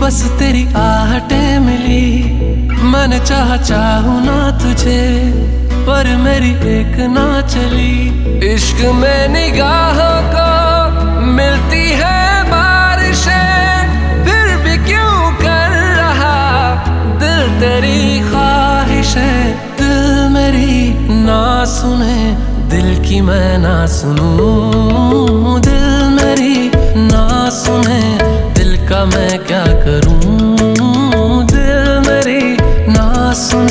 बस तेरी आहटें मिली। मैंने चाह चाहू ना तुझे, पर मेरी एक ना चली। इश्क में निगाहों को मिलती है बारिशें, फिर भी क्यों कर रहा? दिल तेरी ख्वाहिश है दिल मेरी ना सुने, दिल की मैं ना सुनूं। दिल का मैं क्या करूँ? दिल मेरी ना सुने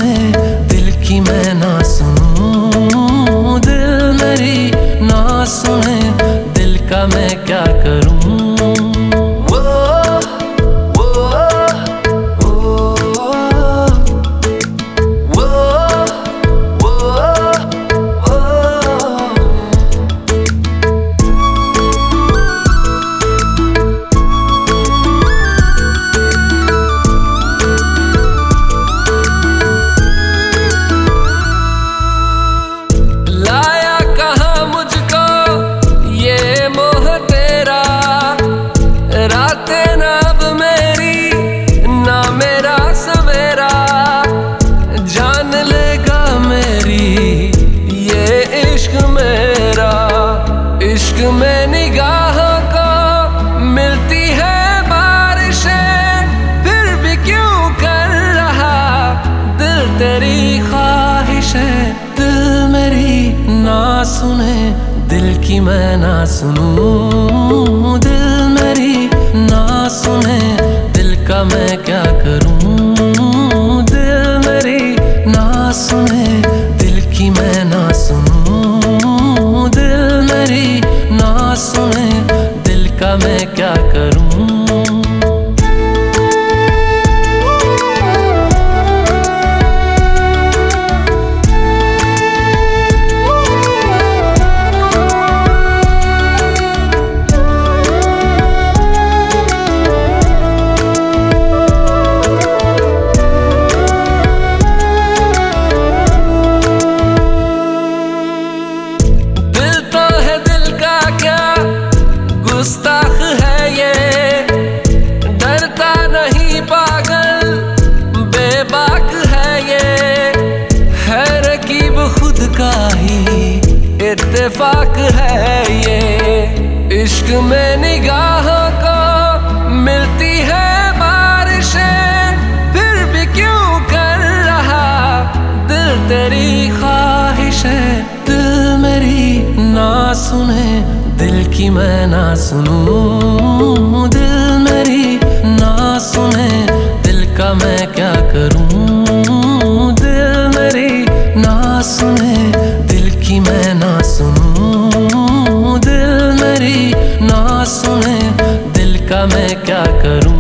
रातें ना मेरी, ना मेरा सवेरा। जान लेगा मेरी, ये इश्क मेरा। इश्क में निगाहों को मिलती है बारिशें, फिर भी क्यों कर रहा? दिल तेरी ख्वाहिश दिल मेरी ना सुने, दिल की मैं ना सुनूं। दिल इत्तेफाक है ये। इश्क में निगाह को मिलती है बारिशें। फिर भी क्यों कर रहा? दिल तेरी ख्वाहिश है, दिल मेरी ना सुने। दिल की मैं ना सुनूं। मैं क्या करूँ?